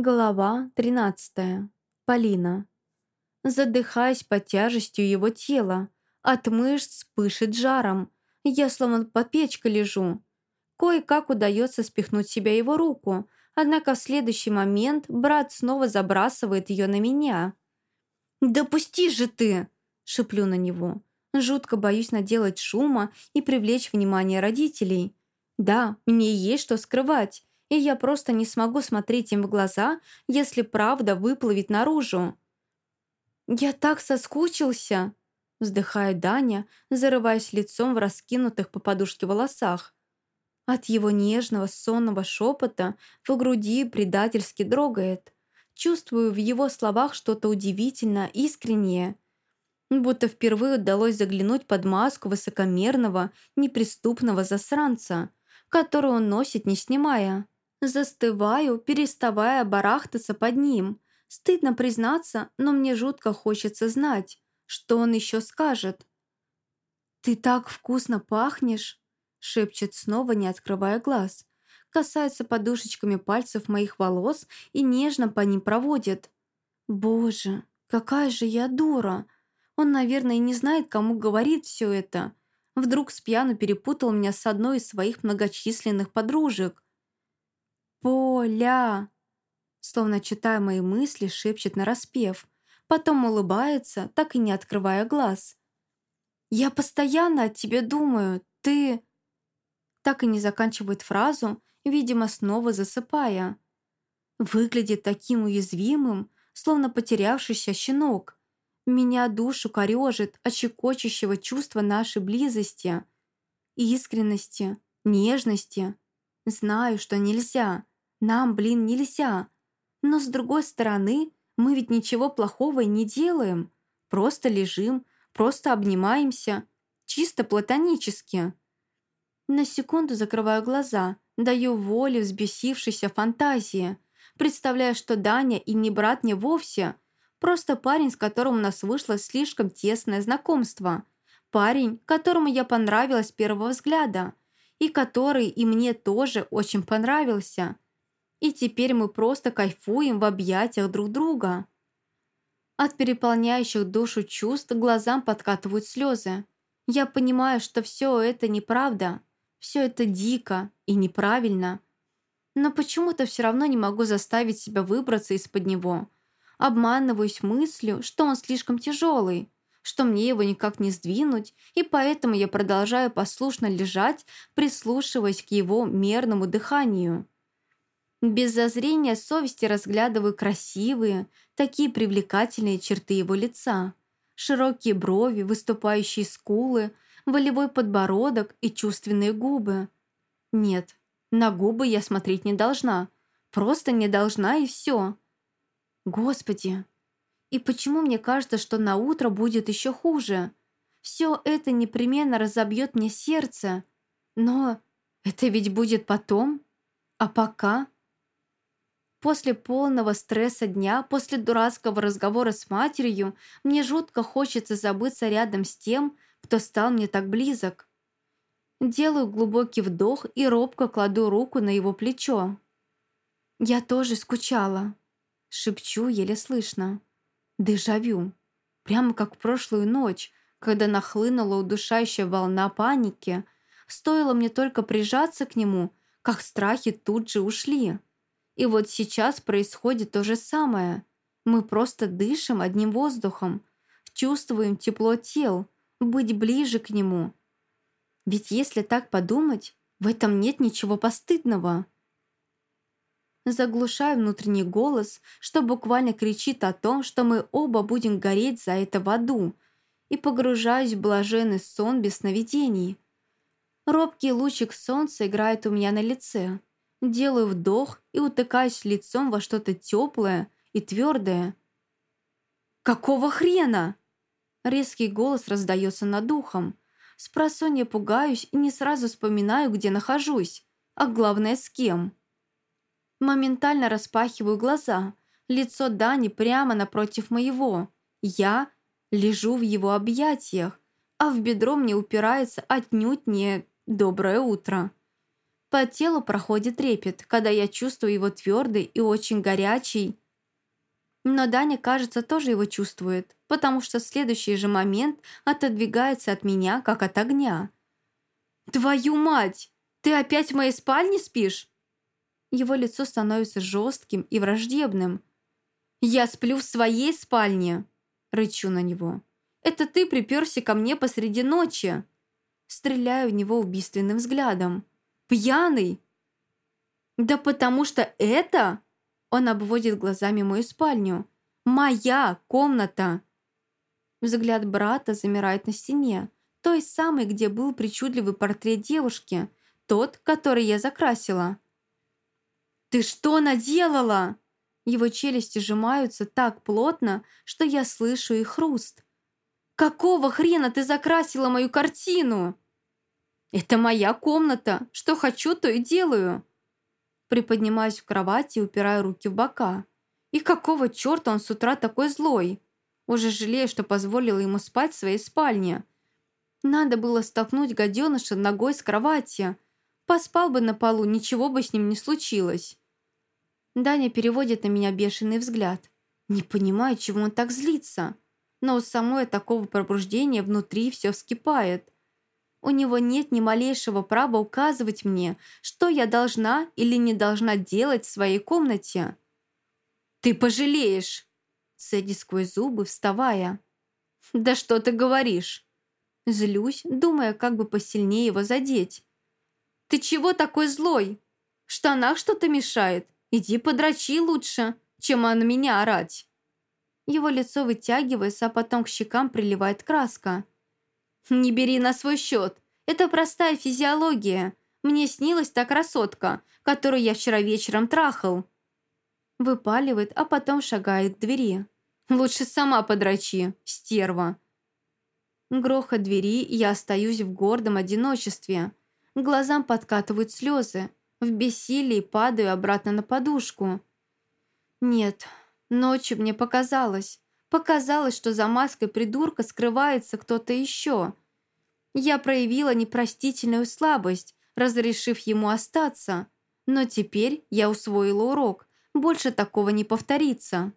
Глава 13. Полина. Задыхаясь под тяжестью его тела, от мышц пышет жаром. Я словно под печкой лежу. Кое-как удается спихнуть себя его руку, однако в следующий момент брат снова забрасывает ее на меня. «Допусти же ты!» – шеплю на него. Жутко боюсь наделать шума и привлечь внимание родителей. Да, мне есть что скрывать, и я просто не смогу смотреть им в глаза, если правда выплывет наружу. «Я так соскучился!» вздыхает Даня, зарываясь лицом в раскинутых по подушке волосах. От его нежного сонного шепота в груди предательски дрогает. Чувствую в его словах что-то удивительно искреннее. Будто впервые удалось заглянуть под маску высокомерного, неприступного засранца, которую он носит, не снимая. Застываю, переставая барахтаться под ним. Стыдно признаться, но мне жутко хочется знать, что он еще скажет. «Ты так вкусно пахнешь!» шепчет снова, не открывая глаз. Касается подушечками пальцев моих волос и нежно по ним проводит. «Боже, какая же я дура!» Он, наверное, не знает, кому говорит все это. Вдруг с пьяну перепутал меня с одной из своих многочисленных подружек. «Поля!» Словно читая мои мысли, шепчет нараспев. Потом улыбается, так и не открывая глаз. «Я постоянно о тебе думаю. Ты...» Так и не заканчивает фразу, видимо, снова засыпая. Выглядит таким уязвимым, словно потерявшийся щенок. Меня душу корежит от щекочущего чувства нашей близости, искренности, нежности. Знаю, что нельзя. Нам, блин, нельзя. Но с другой стороны, мы ведь ничего плохого не делаем. Просто лежим, просто обнимаемся. Чисто платонически. На секунду закрываю глаза, даю волю взбесившейся фантазии, представляя, что Даня и не брат не вовсе, просто парень, с которым у нас вышло слишком тесное знакомство. Парень, которому я понравилась с первого взгляда, и который и мне тоже очень понравился – и теперь мы просто кайфуем в объятиях друг друга. От переполняющих душу чувств глазам подкатывают слезы. Я понимаю, что все это неправда, все это дико и неправильно. Но почему-то все равно не могу заставить себя выбраться из-под него. Обманываюсь мыслью, что он слишком тяжелый, что мне его никак не сдвинуть, и поэтому я продолжаю послушно лежать, прислушиваясь к его мерному дыханию. Без зазрения совести разглядываю красивые, такие привлекательные черты его лица. Широкие брови, выступающие скулы, волевой подбородок и чувственные губы. Нет, на губы я смотреть не должна. Просто не должна и все. Господи, и почему мне кажется, что на утро будет еще хуже? Все это непременно разобьет мне сердце. Но это ведь будет потом. А пока... После полного стресса дня, после дурацкого разговора с матерью, мне жутко хочется забыться рядом с тем, кто стал мне так близок. Делаю глубокий вдох и робко кладу руку на его плечо. «Я тоже скучала», — шепчу еле слышно. Дежавю. Прямо как в прошлую ночь, когда нахлынула удушающая волна паники. Стоило мне только прижаться к нему, как страхи тут же ушли. И вот сейчас происходит то же самое. Мы просто дышим одним воздухом, чувствуем тепло тел, быть ближе к нему. Ведь если так подумать, в этом нет ничего постыдного. Заглушаю внутренний голос, что буквально кричит о том, что мы оба будем гореть за это в аду, и погружаюсь в блаженный сон без сновидений. Робкий лучик солнца играет у меня на лице. Делаю вдох и утыкаюсь лицом во что-то теплое и твердое. «Какого хрена?» Резкий голос раздается над духом. Спросонья пугаюсь и не сразу вспоминаю, где нахожусь, а главное, с кем. Моментально распахиваю глаза. Лицо Дани прямо напротив моего. Я лежу в его объятиях, а в бедро мне упирается отнюдь не «доброе утро». По телу проходит трепет, когда я чувствую его твердый и очень горячий. Но Даня, кажется, тоже его чувствует, потому что в следующий же момент отодвигается от меня, как от огня. «Твою мать! Ты опять в моей спальне спишь?» Его лицо становится жестким и враждебным. «Я сплю в своей спальне!» Рычу на него. «Это ты приперся ко мне посреди ночи!» Стреляю в него убийственным взглядом. Пьяный? Да потому что это... Он обводит глазами мою спальню. Моя комната. Взгляд брата замирает на стене. Той самой, где был причудливый портрет девушки. Тот, который я закрасила. «Ты что наделала?» Его челюсти сжимаются так плотно, что я слышу их хруст. «Какого хрена ты закрасила мою картину?» «Это моя комната. Что хочу, то и делаю». Приподнимаюсь в кровати и упираю руки в бока. И какого черта он с утра такой злой? Уже жалею, что позволила ему спать в своей спальне. Надо было столкнуть гаденыша ногой с кровати. Поспал бы на полу, ничего бы с ним не случилось. Даня переводит на меня бешеный взгляд. Не понимаю, чего он так злится. Но у самой такого пробуждения внутри все вскипает – у него нет ни малейшего права указывать мне, что я должна или не должна делать в своей комнате. «Ты пожалеешь!» Цеди сквозь зубы, вставая. «Да что ты говоришь?» Злюсь, думая, как бы посильнее его задеть. «Ты чего такой злой? В штанах что-то мешает? Иди подрачи лучше, чем на меня орать!» Его лицо вытягивается, а потом к щекам приливает краска. «Не бери на свой счет. Это простая физиология. Мне снилась та красотка, которую я вчера вечером трахал». Выпаливает, а потом шагает к двери. «Лучше сама подрачи, стерва». Грохот двери, я остаюсь в гордом одиночестве. глазам подкатывают слезы. В бессилии падаю обратно на подушку. Нет, ночью мне показалось. Показалось, что за маской придурка скрывается кто-то еще. Я проявила непростительную слабость, разрешив ему остаться. Но теперь я усвоила урок. Больше такого не повторится.